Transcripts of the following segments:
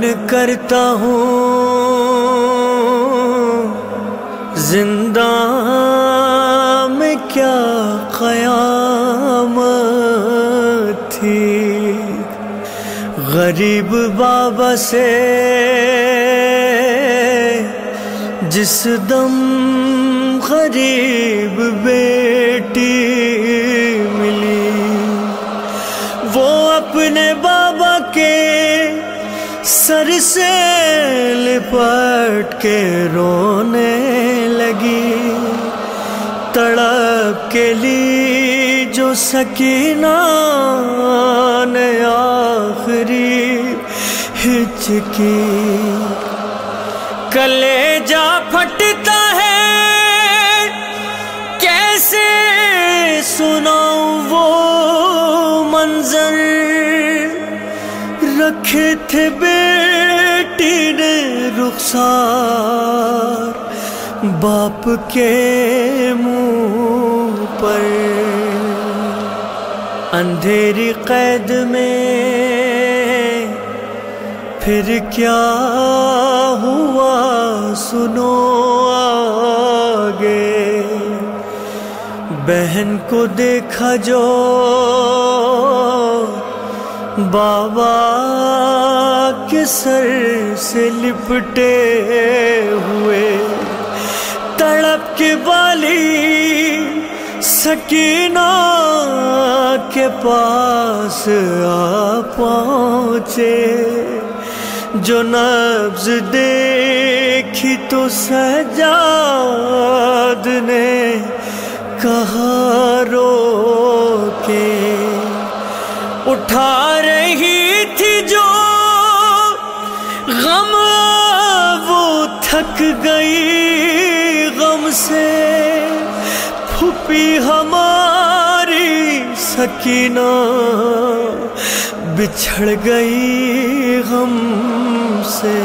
بیان کرتا ہوں۔ زندہ میں کیا قیام تھی۔ غریب بابا سے جس دم غریب بیٹی سر سے لپٹ کے رونے لگی۔ تڑپ کے لی جو سکینہ نے آخری ہچکی۔ کلے جا پھٹتا ہے، کیسے سناؤں وہ منظر؟ رکھے تھے بیٹی نے رخسار باپ کے منہ پر۔ اندھیری قید میں پھر کیا ہوا سنو آگے۔ بہن کو دیکھا جو بابا کے سر سے لپٹے ہوئے، تڑپ کے بالی سکینہ کے پاس آ پہنچے۔ جو نبز دیکھی تو سجاد نے کہا رو کے اٹھا گئی غم سے پھپی ہماری سکینہ بچھڑ گئی غم سے۔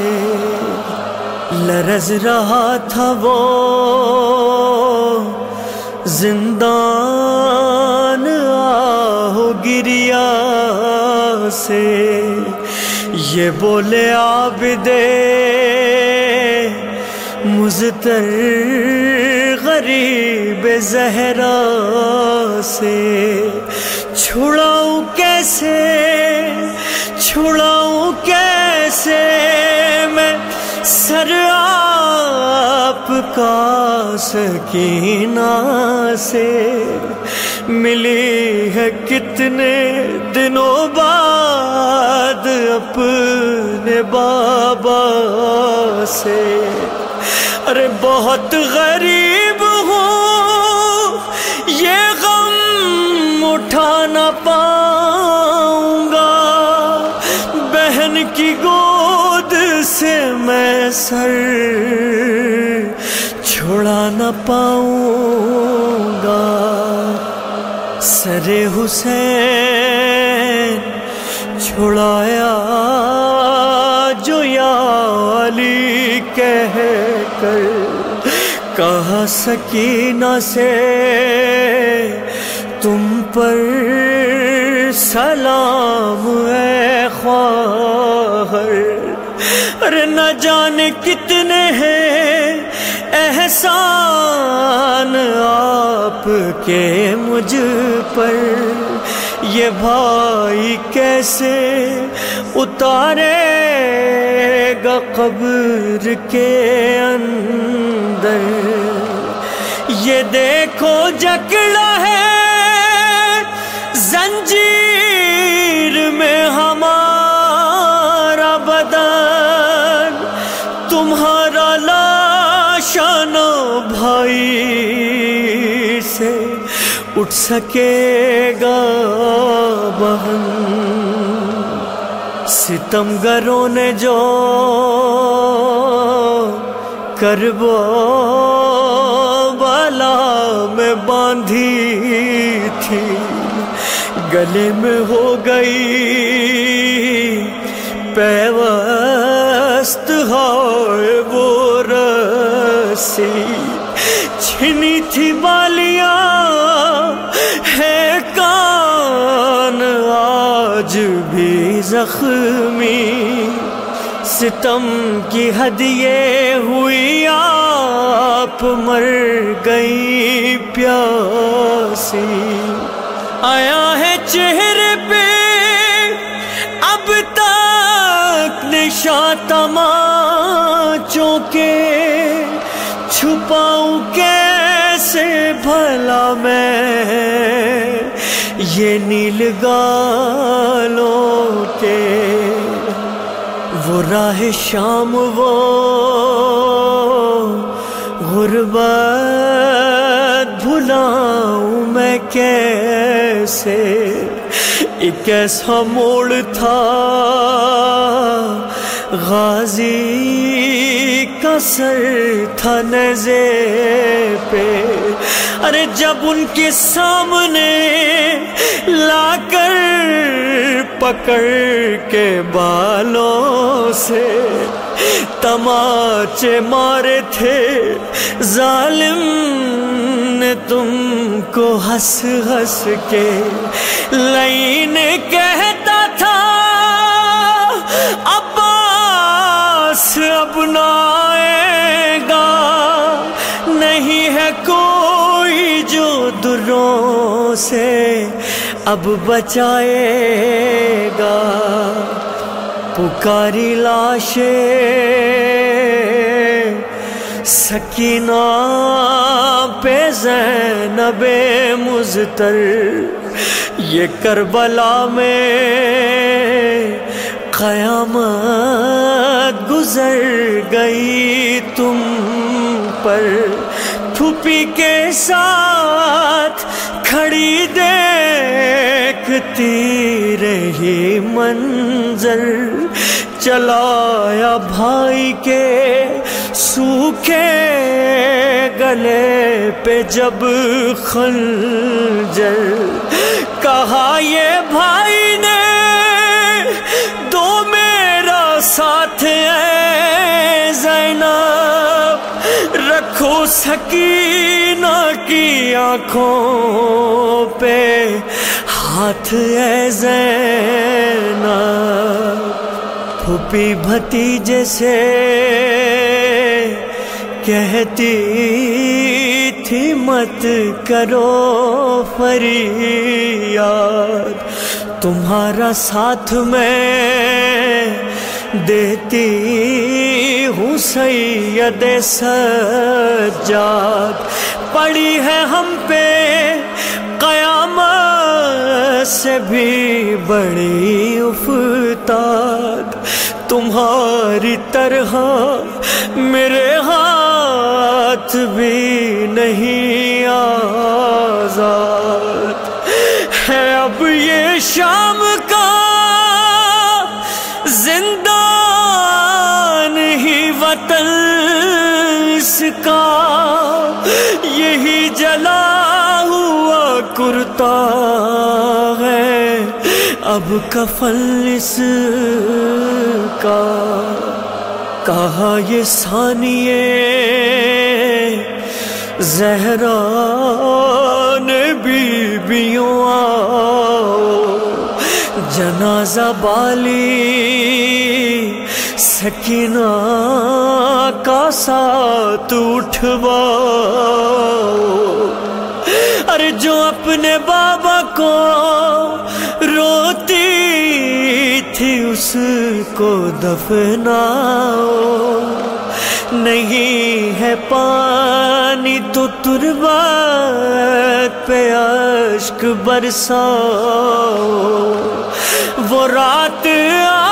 لرز رہا تھا وہ زندان آہو گریا سے۔ یہ بولے آبدے مزتر غریب زہرا سے چھڑاؤں کیسے چھڑاؤں کیسے میں سر آپ کا سکینہ سے ملی ہے کتنے دنوں بعد اپنے بابا سے ارے بہت غریب ہوں، یہ غم اٹھا نہ پاؤں گا۔ بہن کی گود سے میں سر چھوڑا نہ پاؤں گا۔ سر حسین چھڑایا جو یا علی کہہ کر کہا سکینہ سے تم پر سلام ہے خواہر۔ ارے نہ جانے کتنے ہیں احسان آپ کے مجھ پر۔ یہ بھائی کیسے اتارے قبر کے اندر۔ یہ دیکھو جکڑا ہے، زنجیر میں ہمارا بدن۔ تمہارا لاشانو بھائی سے اٹھ سکے گا بہن۔ ستم گروں نے جو کربو بالا میں باندھی تھی، گلے میں ہو گئی پیوست ہے وہ رسی، چھنی تھی بالیاں زخمی ستم کی حد یہ ہوئی آپ مر گئی پیاسی۔ آیا ہے چہرے پہ اب تک نشا تماچوں کے چھپاؤں کیسے بھلا میں یہ نیل گالوں کے وہ راہ شام وہ غربت بھلاؤں میں کیسے ایک ایسا موڑ تھا غازی کا سر تھا نزے پہ ارے جب ان کے سامنے لا کر پکڑ کے بالوں سے تماچے مارے تھے، ظالم نے تم کو ہنس ہنس کے لائن کہتا تھا دروں سے اب بچائے گا۔ پکاری لاشے، سکینہ پہ زینب مزتر یہ کربلا میں قیامت گزر گئی تم پر۔ پھوپھی کے ساتھ کھڑی دیکھتی رہی منظر، چلایا بھائی کے سوکھے گلے پہ جب خنجر۔ کہا، یہ بھائی نے دو میرا ساتھ ہے زینب، رکھو سکینہ کی آنکھوں پہ ہاتھ ہے زینب پھوپی بھتیجے سے کہتی تھی، مت کرو فریاد۔ تمہارا ساتھ میں دیتی ہوں سید سجاد۔ پڑی ہے ہم پہ، قیامت سے بھی بڑی افتاد۔ تمہاری طرح میرے ہاتھ بھی نہیں آزاد۔ ہے اب یہ شام کا زندان ہی وطن اس کا۔ کرتا ہے۔ اب کفل اس کا۔ کہا یہ ثانیے۔ زہران بیبیوں آؤ۔ جنازہ بالی۔ سکینہ کا ساتھ اٹھواؤ۔ ارے جو اپنے بابا کو روتی تھی، اس کو دفناؤ۔ نہیں ہے پانی تو تربت پہ اشک برساؤ۔ وہ رات آئی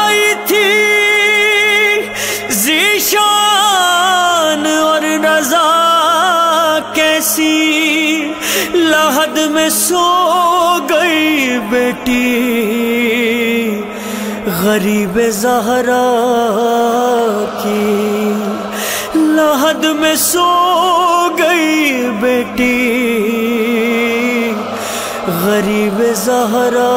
لحد میں سو گئی بیٹی غریب زہرا کی لحد میں سو گئی بیٹی غریب زہرا